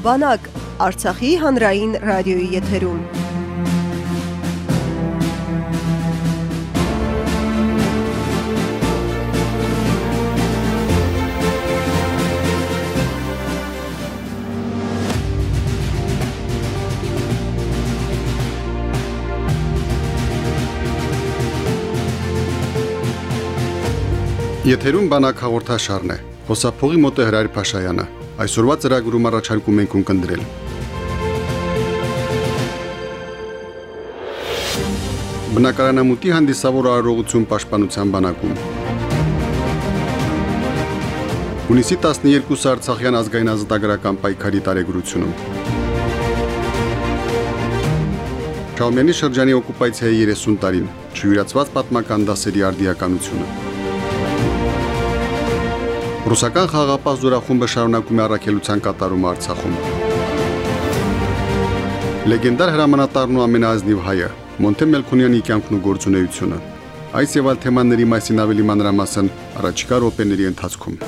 Բանակ Արցախի հանրային ռադիոյի եթերում։ Եթերում բանակ հաղորդաշարն է։ Հոսափողի մոտ է Հրայր Փաշայանը։ Այսօրվա ծրագրում առաջարկում ենք ունկնդրել։ Բնակարանամուտի հանդիսավոր արարողություն պաշտպանության բանակում։ Հունիսի 12-ը Արցախյան ազգային ազատագրական պայքարի տարեգրությունում։ Շաումյանի շրջանի օկուպացիայի 30 տարին չյուրացված պատմական դասերի արդիականությունը։ Ռուսական խաղապահ զորախումբը շարունակում է առաքելության կատարումը Արցախում։ Լեգենդար հրամանատարն ու ամենաազնիվ հայը Մոնթե Մելքոնյանի կյանքն ու գործունեությունը։ Այս եւ այլ թեմաների մասին ավելի մանրամասն առաջիկա րոպեների ընթացքում։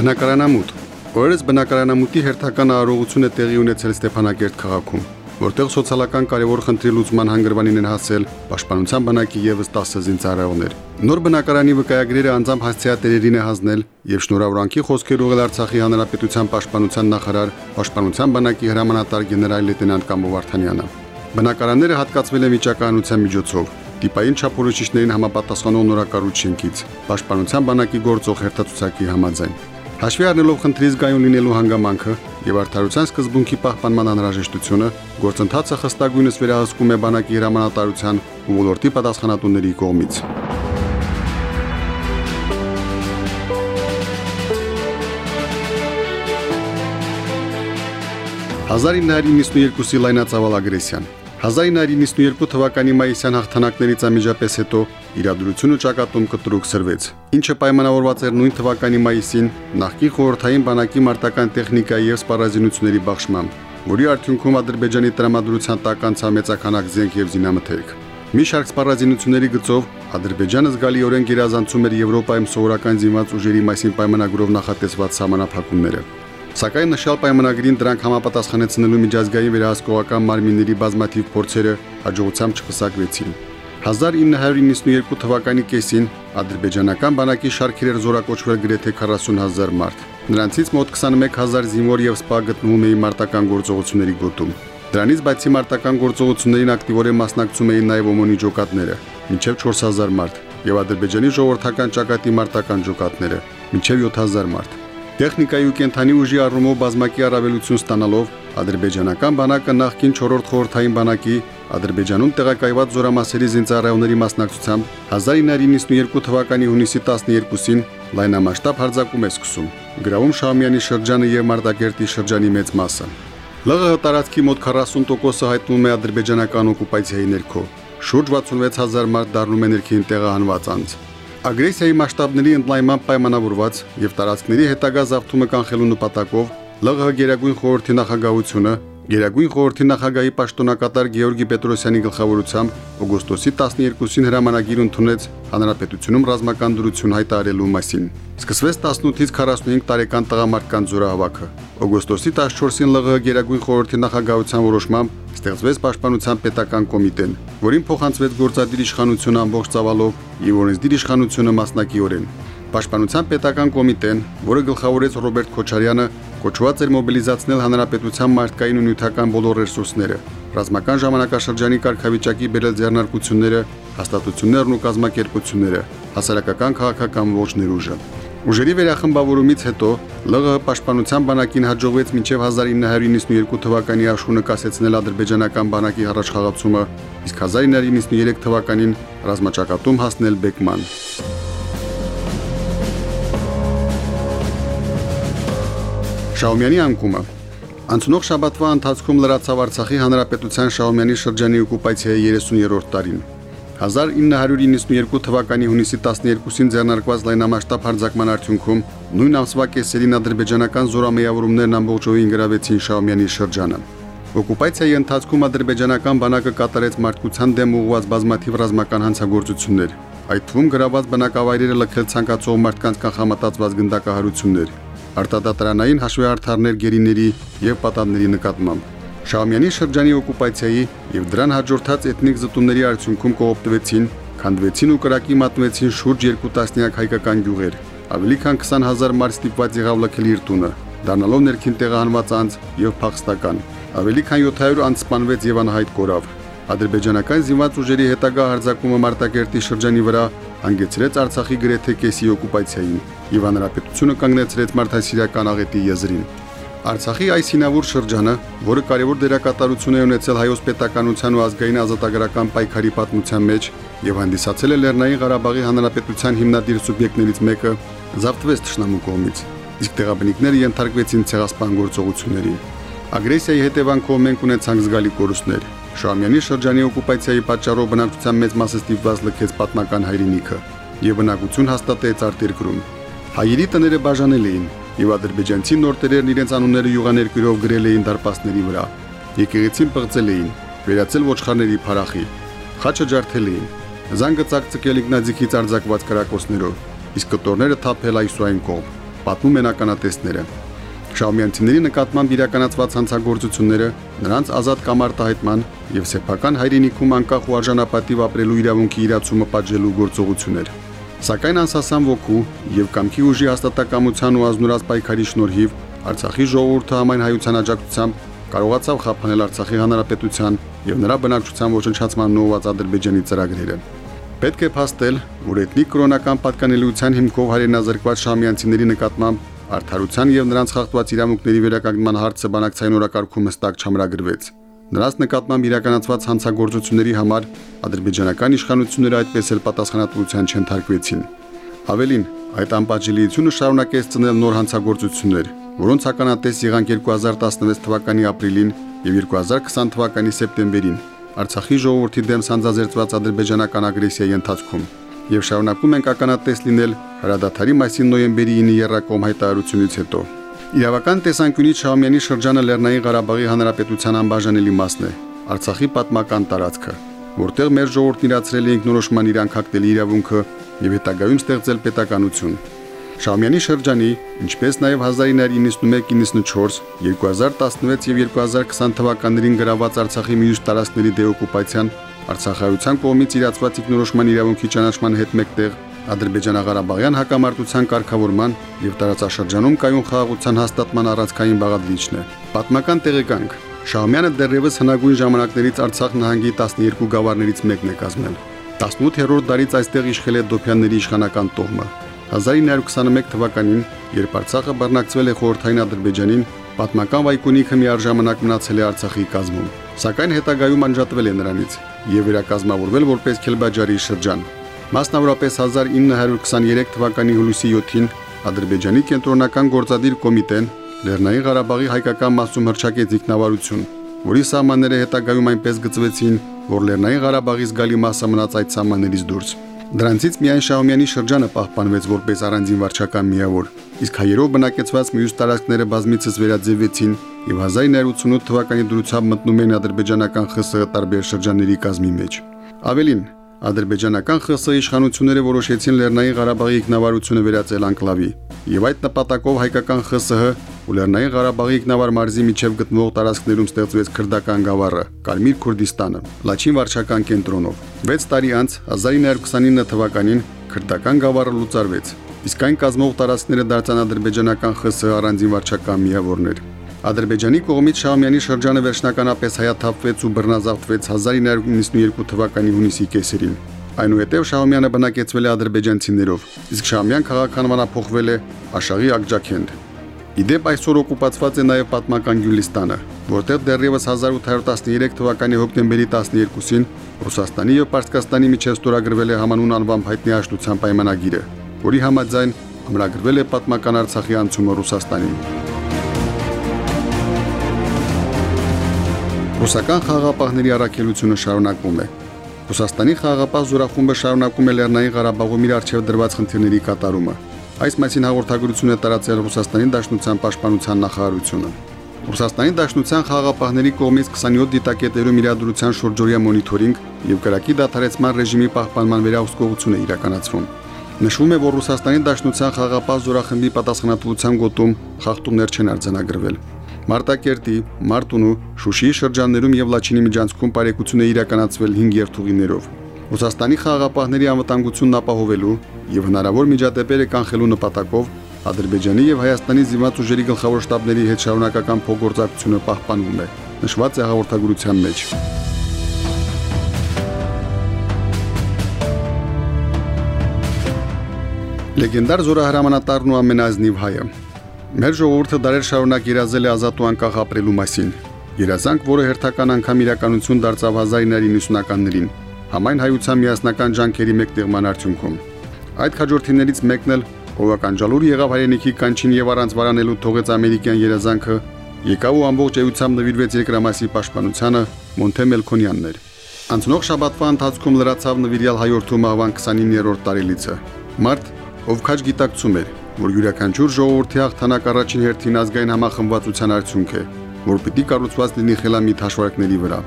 Բնակարանամուտ Օրերս բնակարանամուտի հերթական արարողություն է տեղի ունեցել Ստեփանակերտ քաղաքում որտեղ սոցիալական կարևոր խնդրի լուծման հանգրվանին են հասել Պաշտպանության բանակի եւս 10 զինծառայողներ։ Նոր բնակարանի վկայագրերը անձամբ հասցեատերերին է հանձնել եւ շնորհավորանքի խոսքեր ուղղել Արցախի հանրապետության պաշտպանության նախարար Պաշտպանության բանակի հրամանատար գեներալ լեյտենանտ Կամո Վարդանյանը։ Բնակարանները հատկացվել են վիճակահանության միջոցով տիպային չափորոշիչներին համապատասխանող նորակառույց Պաշտպանության բանակի գործող հերթացուցակի համաձայն։ Հաշվի առնելով խնդրի զգայուն լինելու հանգամանքը եւ արդարության սկզբունքի պահպանման անհրաժեշտությունը, գործընթացը խստագույնս վերահսկում է բանակի հրամանատարության ու ոլորտի պատասխանատուների կողմից։ «1992-ի լայնածավալ ագրեսիան 1992 թվականի մայիսյան հաղթանակներից ամիջապես հետո իրադրությունը ճակատում կտրուկ սրվեց, ինչը պայմանավորված էր նույն թվականի մայիսին նախկին խորհրդային բանակի մարտական տեխնիկայի եւ սպառազինությունների բաշխմամբ, որի արդյունքում Ադրբեջանի տրամադրության տակ անցավ մեծականակ զենք եւ զինամթերք։ Մի շարք սպառազինությունների գծով Ադրբեջանը զգալիորեն գերազանցում էր Եվրոպայում սովորական զինված ուժերի մասին պայմանագրով նախատեսված համանախապակումները։ Սակայն նշյալ պայմանագրին դրանք համապատասխանեցնելու միջազգային վերահսկողական մարմինների բազմաթիվ փորձերը հաջողությամբ չխսակվեցին։ 1992 թվականի կեսին ադրբեջանական բանակի շարքեր էր զորակոչվել գրեթե 40000 մարդ։ Նրանցից մոտ 21000 զինվոր եւ սպա գտնվում էին մարտական գործողությունների գոտում։ Դրանից բացի մարտական գործողություններին ակտիվորեն մասնակցում էին նաև ոմոնի ջոկատները, մինչև 4000 մարդ, եւ ադրբեջանի ժողովրդական ճակատի մարտական ջոկատները, մինչև 7000 մարդ։ Տեխնիկայի ու կենթանի ուժի առումով բազմակի առավելություն ստանալով ադրբեջանական բանակը նախկին 4-րդ խորհրդային բանակի Ադրբեջանում տեղակայված զորամասերի զինծառայողների մասնակցությամբ 1992 թվականի հունիսի 12-ին լայնամասշտաբ հարձակում է սկսում։ Գրավում Շամյանի շրջանը եւ Մարտակերտի շրջանի մեծ մասը։ ԼՂՀ տարածքի մոտ 40%-ը հայտնվում է ադրբեջանական օկուպացիայի ներքո։ Շուրջ 66000 մարդ դառնում է ներքին տեղահանված անձ։ Ագրեսիայի մասշտաբների ընդլայնման պայմանավորված եւ տարածքների հետագա զավթումը կանխելու նպատակով ԼՂՀ Գերագույն խորհրդի նախագահությունը Գերագույն խորհրդի նախագահի պաշտոնակատար Գեորգի Պետրոսյանի գլխավորությամբ օգոստոսի 12-ին հրամանագիր ընդունեց Հանրապետությունում ռազմական դրություն հայտարարելու մասին։ Սկսվեց 18-ից 45 տարեկան տղամարդկանց զորահավաքը։ Օգոստոսի 14-ին ԼՂՀ Գերագույն խորհրդի նախագահության որոշմամբ ստեղծվեց Պաշտպանության պետական կոմիտեն, որին փոխանցվեց գործադիր իշխանությունը ամբողջ ծավալով եւ օրենսդիր իշխանությունը մասնակիորեն։ Պաշտպանության պետական կոմիտեն, որը գլխավորեց Ռոբերտ Քոչարյանը, կոչված էր մոբիլիզացնել հանրապետության մարդկային ու նյութական բոլոր ռեսուրսները, ռազմական ժամանակաշրջանի կարգավիճակի բերել ձեռնարկությունները, հաստատություններն ու կազմակերպությունները, հասարակական քաղաքական ողջ ներուժը։ Ուժերի վերախմբավորումից հետո ԼՂՀ պաշտպանության բանակին հաջողվեց մինչև 1992 թվականի աշխունը կասեցնել ադրբեջանական բանակի առաջխաղացումը, իսկ 1993 թվականին ռազմաճակատում հասնել Բեկման։ Շաումյանի անկումը Անցնող շաբաթվա ընթացքում լրացավ Արցախի հանրապետության Շաումյանի շրջանի օկուպացիայի 30-րդ տարին։ 1992 թվականի հունիսի 12-ին ձեռնարկված լայնամասշտաբ հարձակման արդյունքում նույն ամսվա կեսերին ադրբեջանական զորամիավորումներն ամբողջովին գրավեցին Շաումյանի շրջանը։ Օկուպացիայի ընթացքում ադրբեջանական բանակը կատարեց մարդկության դեմ ուղղված բազմաթիվ ռազմական հանցագործություններ, այդ թվում գրաված բնակավայրերը լքել ցանկացող մարդկանց կանխամտածված գնդակահարություններ, արտադատարանային հաշվեհարթարներ գերիների եւ պատանների նկատմամբ։ Շահումյանի շրջանի օկուպացիայի եւ դրան հաջորդած էթնիկ զտումների արդյունքում կողոպտվեցին, քանդվեցին ու կրակի մատնվեցին շուրջ 2 տասնյակ հայկական գյուղեր։ Ավելի քան 20000 մարդ ստիպված եղավ լքել իր տունը, դառնալով ներքին տեղահանված անձ եւ փախստական։ Ավելի քան 700 անձ սպանվեց եւ անհայտ կորավ։ Ադրբեջանական զինված ուժերի հետագա հարձակումը Մարտակերտի շրջանի վրա հանգեցրեց Արցախի գրեթե կեսի օկուպացիային եւ հանրապետությունը կանգնեցրեց մարդասիրական աղետի եզրին։ Արցախի այս հինավուր շրջանը, որը կարևոր դերակատարություն է ունեցել հայոց պետականության ու ազգային ազատագրական պայքարի պատմության մեջ եւ հանդիսացել է Լեռնային Ղարաբաղի հանրապետության հիմնադիր սուբյեկտներից մեկը, զավթվեց ճշնամու կողմից, իսկ տեղաբնիկները ենթարկվեցին ցեղասպան գործողությունների։ Ագրեսիայի հետևանքով մենք ունեցանք զգալի կորուստներ, Շահումյանի շրջանի օկուպացիայի պատճառով բնակչության մեծ մասը ստիպված լքեց պատմական հայրենիքը եւ բնակություն հաստատեց արտերկրում։ Հայերի տները բաժանել էին եւ ադրբեջանցի նորտերերն իրենց անունները յուղաներկրով գրել էին դարպասների վրա։ Եկեղեցին պղծել էին, վերացել ոչխարների փարախի, խաչը ջարդել էին, զանգը ցակցկել իգնաձիքից արձակված կրակոցներով, իսկ կտորները թափել այսուայն կողմ։ Պատմում են ականատեսները։ Շահումյանցիների նկատմամբ իրականացված հանցագործությունները նրանց ազատ կամ արտահայտման եւ սեփական հայրենիքում անկախ ու արժանապատիվ ապրելու իրավունքի իրացումը պատժելու գործողություններ։ Սակայն անսասան ոգու եւ կամքի ուժի հաստատակամության ու ազնուրած պայքարի շնորհիվ Արցախի ժողովուրդը համայն հայության աջակցությամբ կարողացավ խափանել Արցախի հանրապետության եւ նրա բնակչության ոչնչացման նոված Ադրբեջանի ծրագրերը։ Պետք է փաստել, որ էթնիկ կրոնական պատկանելիության հիմքով հայրենազրկված շամյանցիների նկատմամբ Արդարության եւ նրանց խախտված իրավունքների վերականգնման հարցը բանակցային օրակարգում հստակ չամրագրվեց։ Նրանց նկատմամբ իրականացված հանցագործությունների համար ադրբեջանական իշխանությունները այդպես էլ պատասխանատվության չընթարկվեցին։ Ավելին, այդ անպատժելիությունը շարունակեց ծնել նոր հանցագործություններ, որոնց ականատես եղանք 2016 թվականի ապրիլին եւ 2020 թվականի սեպտեմբերին Արցախի ժողովրդի դեմ սանձազերծված ադրբեջանական ագրեսիայի ընթացքում եւ շարունակում ենք ականատես լինել հրադադարի մասին նոյեմբերի 9-ի երրակոմ հայտարարությունից հետո։ Իրավական տեսանկյունից Շահումյանի շրջանը Լեռնային Ղարաբաղի Հանրապետության անբաժանելի մասն է, Արցախի պատմական տարածքը, որտեղ մեր ժողովուրդն իրացրել է ինքնորոշման իրանք հակտելի իրավունքը եւ հետագայում ստեղծել պետականություն։ Շամյանի շրջանի, ինչպես նաև 1991-94, 2016 եւ 2020 թվականներին գրաված Արցախի մյուս տարածքների դեօկուպացիան Արցախայության կողմից իրացված իգնորոշման իրավունքի ճանաչման հետ մեկտեղ Ադրբեջանա-Ղարաբաղյան հակամարտության կարգավորման եւ տարածաշրջանում կայուն խաղաղության հաստատման առանցքային բաղադրիչն է։ Պատմական տեղեկանք. Շահումյանը դեռևս հնագույն ժամանակներից Արցախ նահանգի 12 գավառներից մեկն է կազմել։ 18-րդ դարից այստեղ իշխել է Դոփյանների իշխանական տոհմը։ 1921 թվականին, երբ Արցախը բռնակցվել է խորհրդային Ադրբեջանին, պատմական վայկունիքը միաժամանակ մնացել է Արցախի կազմում, սակայն հետագայում անջատվել է նրանից եւ վերակազմավորվել որպես Քելբաջարի շրջան։ Մասնավորապես 1923 թվականի հուլիսի 7-ին Ադրբեջանի կենտրոնական գործադիր կոմիտեն Լեռնային Ղարաբաղի հայկական մասում հրճակեց ինքնավարություն, որի սահմանները հետագայում այնպես գծվեցին, որ Լեռնային Ղարաբաղի զգալի մասը մնաց այդ սահմաններից դուրս։ Դրանցից միայն Շահումյանի շրջանը պահպանվեց որպես առանձին վարչական միավոր, իսկ հայերով բնակեցված մյուս տարածքները բազմիցս վերաձևվեցին եւ 1988 թվականի դրությամբ մտնում են ադրբեջանական ԽՍՀ տարբեր շրջանների կազմի մեջ։ Ավելին, ադրբեջանական ԽՍՀ իշխանությունները որոշեցին Լեռնային Ղարաբաղի ինքնավարությունը վերածել անկլավի, եւ այդ նպատակով հայկական ԽՍՀ ու Լեռնային Ղարաբաղի ինքնավար մարզի միջև գտնվող տարածքներում ստեղծվեց քրդական գավառը՝ Կարմիր Քուրդիստանը, Լաչին վարչական կենտրոնով։ 6 տարի անց 1929 թվականին քրդական գավառը լուծարվեց, իսկ այն կազմող տարածքները դարձան ադրբեջանական ԽՍՀ առանձին վարչական միավորներ։ Ադրբեջանի կողմից Շահումյանի շրջանը վերջնականապես հայաթափվեց ու բռնազավթվեց 1992 թվականի հունիսի կեսերին։ Այնուհետև Շահումյանը բնակեցվել է ադրբեջանցիներով, իսկ Շահումյան քաղաքանմանափոխվել է Աշաղի Ակջաքենդ։ Իդեպ այսօր օկուպացված է նաև պատմական Գյուլիստանը, որտեղ դեռևս 1813 թվականի հոկտեմբերի 12-ին Ռուսաստանի եւ Պարսկաստանի միջև ստորագրվել է համանուն անվամբ հայտնի աշտության պայմանագիրը, որի համաձայն ամրագրվել է պատմական Արցախի անցումը Ռուսաստանին։ Ռուսական խաղապահների առաքելությունը շարունակվում է։ Ռուսաստանի խաղապահ զորախումբը շարունակում է Լեռնային Ղարաբաղում իր արչև դրված խնդիրների կատարումը։ Այս մասին հաղորդագրություն է տարածել Ռուսաստանի Դաշնության պաշտպանության նախարարությունը։ Ռուսաստանի Դաշնության խաղաղապահների կողմից 27 դիտակետերում իրադրության շուրջօրյա մոնիթորինգ եւ կրակի դադարեցման ռեժիմի պահպանման վերահսկողություն է իրականացվում։ Նշվում է, որ Ռուսաստանի Դաշնության խաղաղապահ զորախմբի պատասխանատվության գոտում խախտումներ չեն արձանագրվել։ Մարտակերտի, Մարտունու, Շուշիի շրջաններում եւ Լաչինի միջանցքում բարեկություն է իրականացվել 5 երթուղիներով։ Ռուսաստանի խաղաղապահների անվտանգությունն ապահովելու եւ հնարավոր միջադեպերը կանխելու նպատակով Ադրբեջանի եւ Հայաստանի զինված ուժերի գլխավոր շտաբների հետ շարունակական փոխգործակցությունը պահպանվում է, նշված է հաղորդագրության մեջ։ Լեգենդար զորահրամանատարն ու ամենազնիվ հայը։ Մեր ժողովուրդը դարեր շարունակ երազել է ազատ ու անկախ ապրելու մասին։ Երազանք, որը հերթական անգամ իրականություն դարձավ 1990-ականներին, համայն հայության միասնական ջանքերի մեկտեղման արդյունքում։ Այդ քաջորդիներից մեկն էլ ովական ջալուր եղավ հայրենիքի կանչին եւ առանց վարանելու թողեց ամերիկյան երազանքը, եկավ ու ամբողջ էությամբ նվիրվեց երկրամասի պաշտպանությանը Մոնթե Մելքոնյանն էր։ Անցնող շաբաթվա ընթացքում լրացավ նվիրյալ հայորդու մահվան 29-րդ տարելիցը։ Մարտ, ով քաջ գիտակցում էր, որ յուրաքանչյուր ժողովրդի հաղթանակ առաջին հերթին ազգային համախմբվածության արդյունք է, որ պիտի կառուցված լինի խելամիտ հաշվարկների վրա։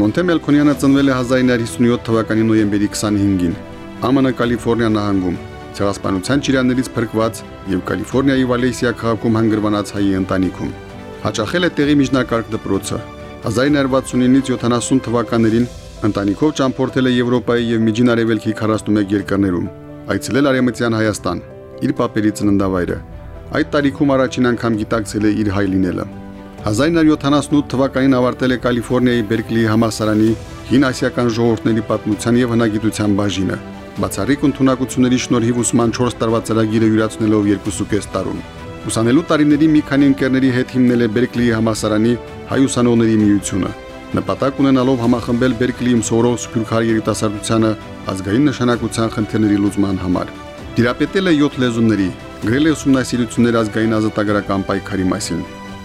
Մոնթե Մելքոնյանը ծնվել է 1957 թվականի նոյեմբերի 25-ին ԱՄՆ Կալիֆոռնիա նահանգում, ցեղասպանության ճիրաններից փրկված եւ Կալիֆոռնիայի Վալեսիա քաղաքում հանգրվանած հայի ընտանիքում։ Հաճախել է տեղի միջնակարգ դպրոցը։ 1969-ից 70 թվականներին ընտանիքով ճամփորդել է Եվրոպայի եւ Միջին Արևելքի 41 երկրներում այցելել Արեմտյան Հայաստան, իր papերի ծննդավայրը։ Այդ տարիքում առաջին անգամ գիտակցել է իր հայ լինելը։ 1978 թվականին ավարտել է Կալիֆոռնիայի Բերկլիի համալսարանի հին ասիական ժողովուրդների պատմության եւ հնագիտության բաժինը։ Բացառիկ ընդունակությունների շնորհիվ ուսման 4 տարվա ծրագիրը յուրացնելով 2.5 տարում։ Ուսանելու տարիների մի քանի ընկերների հետ հիմնել է Բերկլիի համալսարանի հայ ուսանողների միությունը, նպատակ ունենալով համախմբել Բերկլիում սովորող սփյուռքահայ երիտասարդությանը ազգային նշանակության խնդիրների լուծման համար։ Տիրապետել է 7 լեզուների, գրել է ուսումնասիրություններ ազգային ազատագրական պայքարի մասին։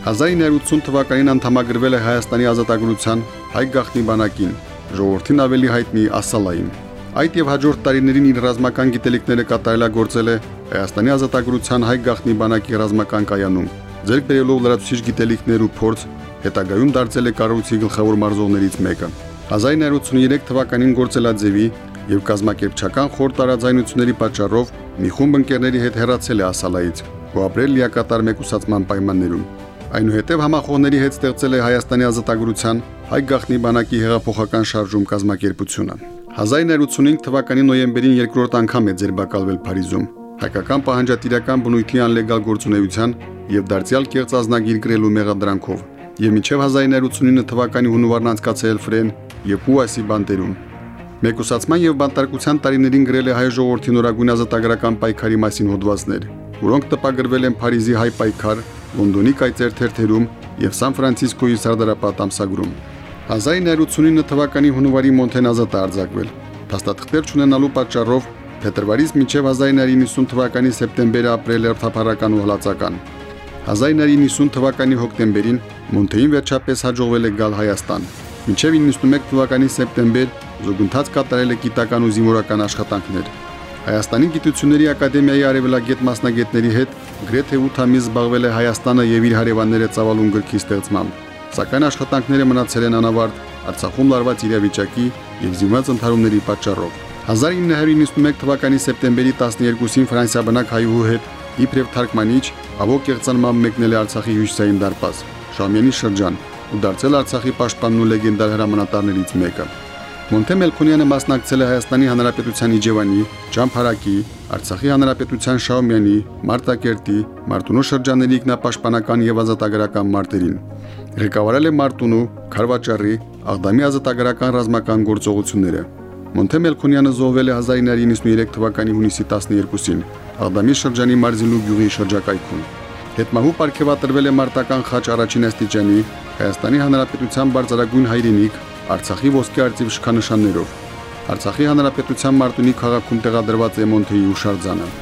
1980 թվականին անդամագրվել է Հայաստանի ազատագրության հայ գաղտնի բանակին, ժողովրդին ավելի հայտնի Ասալային։ Այդ եւ հաջորդ տարիներին իր ռազմական գիտելիքները կատարելագործել է Հայաստանի ազատագրության հայ գաղտնի բանակի ռազմական կայանում, ձեռք բերելով լրացուցիչ գիտելիքներ ու փորձ հետագայում դարձել է կառույցի գլխավոր մարզողներից մեկը։ 1983 թվականին գործելաձևի եւ կազմակերպչական խոր տարաձայնությունների պատճառով մի խումբ ընկերների հետ հեռացել է Ասալայից ու ապրել լիակատար մեկուսացման պայմաններում։ Այնուհետև համախոհների հետ ստեղծել է Հայաստանի ազատագրության հայ գաղտնի բանակի հեղափոխական շարժում կազմակերպությունը։ 1985 թվականի նոյեմբերին երկրորդ անգամ է ձերբակալվել Փարիզում հայկական պահանջատիրական բնույթի անլեգալ գործունեության եւ դարձյալ կեղծ ազնագիր գրելու մեղադրանքով եւ մինչեւ 1989 թվականի հունվարն անցկացել Ֆրեն եւ Հուասի բանտերում։ Մեկուսացման եւ բանտարկության տարիներին գրել է հայ ժողովրդի նորագույն ազատագրական պայքարի մասին հոդվածներ, որոնք տպագրվել են Փարիզի հայ պայքար, Լոնդոնի կայծեր թերթերում եւ Սան Ֆրանցիսկոյի Սարդարապատ ամսագրում։ 1989 թվականի հունվարի Մոնտեն ազատ արձակվել։ Փաստաթղթեր ունենալու պատճառով փետրվարից մինչև 1990 թվականի սեպտեմբերը ապրել էր թափառական ու հլացական։ 1990 թվականի հոկտեմբերին Մոնթեին վերջապես հաջողվել է գալ Հայաստան։ Մինչև 91 թվականի սեպտեմբեր զուգընթաց կատարել է գիտական ու զինվորական աշխատանքներ։ Հայաստանի գիտությունների ակադեմիայի արևելագետ մասնագետների հետ գրեթե 8 ամիս զբաղվել է Հայաստանը եւ իր հարևանները ծավալուն գրքի ստեղծմամբ։ Սակայն աշխատանքները մնացել են անավարտ Արցախում լարված իրավիճակի եւ զինված ընդհարումների պատճառով։ 1991 թվականի սեպտեմբերի 12-ին Ֆրանսիա բնակ հայուհու հետ իբրև թարգմանիչ ավոք կեղծանմամբ մեկնել է Արցախի հյուսիսային դարպաս Շամյանի շրջան ու դարձել Արցախի պաշտպանն ու լեգենդար հրամանատարներից մեկը։ Մոնթե Մելքոնյանը մասնակցել է Հայաստանի Հանրապետության Իջևանի, Ճամփարակի, Արցախի Հանրապետության Շաումյանի, Մարտակերտի, Մարտունու շրջանների ինքնապաշտպանական եւ ազատագրական մարտերին։ Ղեկավարել է Մարտունու, Խարվաճարի, Աղդամի ազատագրական ռազմական գործողությունները։ Մոնթե Մելքոնյանը զոհվել է 1993 թվականի հունիսի 12-ին Աղդամի շրջանի Մարզիլու գյուղի շրջակայքում։ Հետմահու ապարգևատրվել է մարտական խաչ առաջին աստիճանի Հայաստանի Հանրապետության բարձրագույն հայրենիք Արցախի ոսկե արծիվ շքանշաններով։ Արցախի Հանրապետության Մարտունի քաղաքում տեղադրված է Մոնթեի հուշարձանը։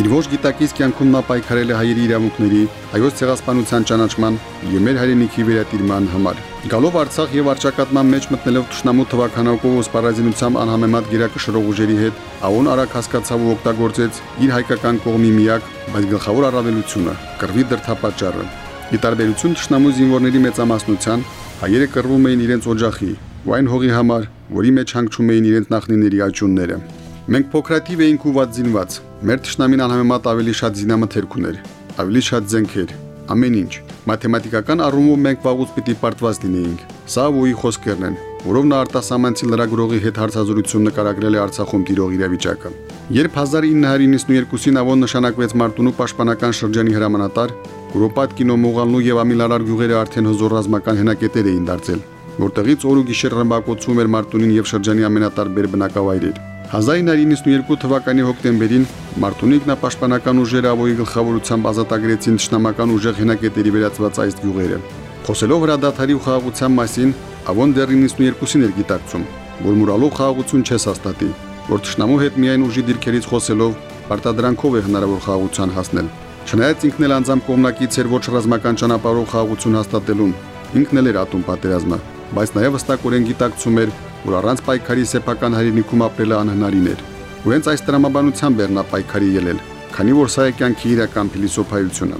Իր ոչ գիտակից կյանքում նա պայքարել է հայերի իրավունքների, հայոց ցեղասպանության ճանաչման եւ մեր հայրենիքի վերատիրման համար։ Գալով Արցախ եւ արճակատման մեջ մտնելով Տշնամու թվականակով ու սպառազինությամբ անհամեմատ գերակշռող ուժերի հետ, Աուն արագ հասկացավ ու օգտագործեց իր հայկական կողմի միակ, բայց գլխավոր առավելությունը՝ կրվի դրթապաճառը։ Ի տարբերություն ճշնամու զինվորների մեծամասնության, հայերը կռվում էին իրենց օջախի ու այն հողի համար, որի մեջ հանգչում էին իրենց նախնիների աճունները։ Մենք փոքրատիվ էինք ու ված զինված։ Մեր ճշնամին անհամեմատ ավելի շատ զինամթերք ուներ, ավելի շատ զենքեր, ամեն ինչ։ Մաթեմատիկական առումով մենք վաղուց պիտի պարտված լինեինք։ Սա ոյի խոսքերն են, որով նա արտասահմանցի լրագրողի հետ հարցազրույցում նկարագրել է Արցախում տիրող իրավիճակը։ Երբ 1992-ին ավոն նշանակվեց Մարտունու պաշտպանական շրջանի հրամանատար, Կուրոպատ կինո Մողալնու եւ Ամիլարար գյուղերը արդեն հզոր ռազմական հենակետեր էին դարձել, որտեղից օր ու գիշեր ռմբակոծում էր Մարտունին եւ շրջանի ամենատարբեր բնակավայրեր։ 1992 թվականի հոկտեմբերին Մարտունի ինքնապաշտպանական ուժերը ավոյի գլխավորությամբ ազատագրեցին ճշնամական ուժեղ հենակետերի վերածված այս գյուղերը։ Խոսելով հրադադարի ու խաղաղության մասին, Ավոն դեռ 92-ին էր գիտակցում, որ մուրալով խաղաղություն չես հաստատի, որ ճշնամու հետ միայն ուժի դիրքերից խոսելով պարտադրանքով է հնարավոր խաղաղության հասնել։ Չնայած ինքն էլ անձամբ կողմնակից էր ոչ ռազմական ճանապարհով խաղաղություն հաստատելուն, ինքն էլ էր ատում պատերազմը, բայց նաև հստակորեն գիտակցում էր, որ առանց պայքարի սեփական հայրենիքում ապրելը անհնարին էր։ Ու հենց այս տրամաբանությամբ էր նա պայքարի ելել, քանի որ սա է կյանքի իրական փիլիսոփայությունը։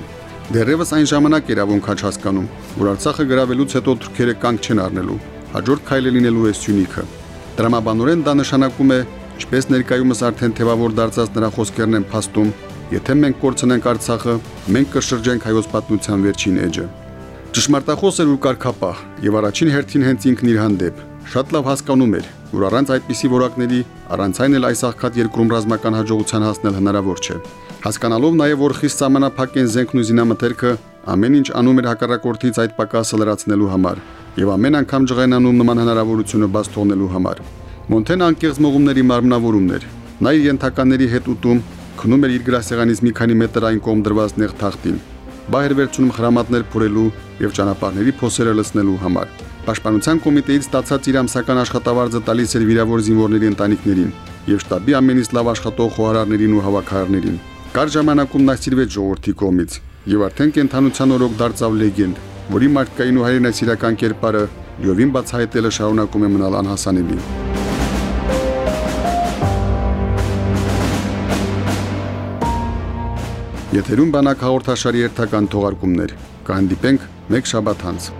Դեռևս այն ժամանակ էր ավոն քաչ հասկանում, որ Արցախը գրավելուց հետո թուրքերը կանգ չեն առնելու, հաջորդ քայլը լինելու է Սյունիքը։ Դրամաբանորեն դա նշանակում է, ինչպես ներկայումս արդեն թևավոր դարձած նրա խոսքերն են փաստում, եթե մենք կորցնենք Արցախը, մենք կշրջենք հայոց պատմության վերջին էջը։ Ճշմարտախոս էր ու կարկապահ, եւ առաջին հերթին հենց ինքն իր հանդեպ շատ լավ հասկանում էր, որ առանց այդպիսի որակների, առանց այն էլ այս աղքատ երկրում ռազմական հաջողության հասնել հնարավոր չէ։ Հասկանալով նաև, որ խիստ սահմանափակ են զենքն ու զինամթերքը, ամեն ինչ անում էր հակառակորդից այդ պակասը լրացնելու համար եւ ամեն անգամ ջղայնանում նման հնարավորությունը բաց թողնելու համար։ Մոնթեն անկեղծ մողումների մարմնավորումներ։ Նա իր ենթականների հետ ուտում քնում էր իր գրասեղանից մի քանի մետր այն կողմ դրված նեղ թախտին։ Բայր վերցնում խրամատներ փորելու եւ ճանապարհների փոսերը լցնելու համար։ Պաշտպանության կոմիտեից ստացած իր ամսական աշխատավարձը տալիս էր վիրավոր զինվորների ընտանիքներին եւ շտաբի ամենից լավ աշխատող խոհարարներին ու հավաքարարներին։ Կար ժամանակում նա սիրվեց ժողովրդի կողմից եւ արդեն կենթանության օրոք դարձավ լեգենդ, որի մարդկային ու հայրենասիրական կերպարը լիովին բացահայտելը շարունակում է մնալ անհասանելի։ Եթերում բանակ հաղորդաշարի երթական թողարկումներ։ Կհանդիպենք մեկ շաբաթ անց։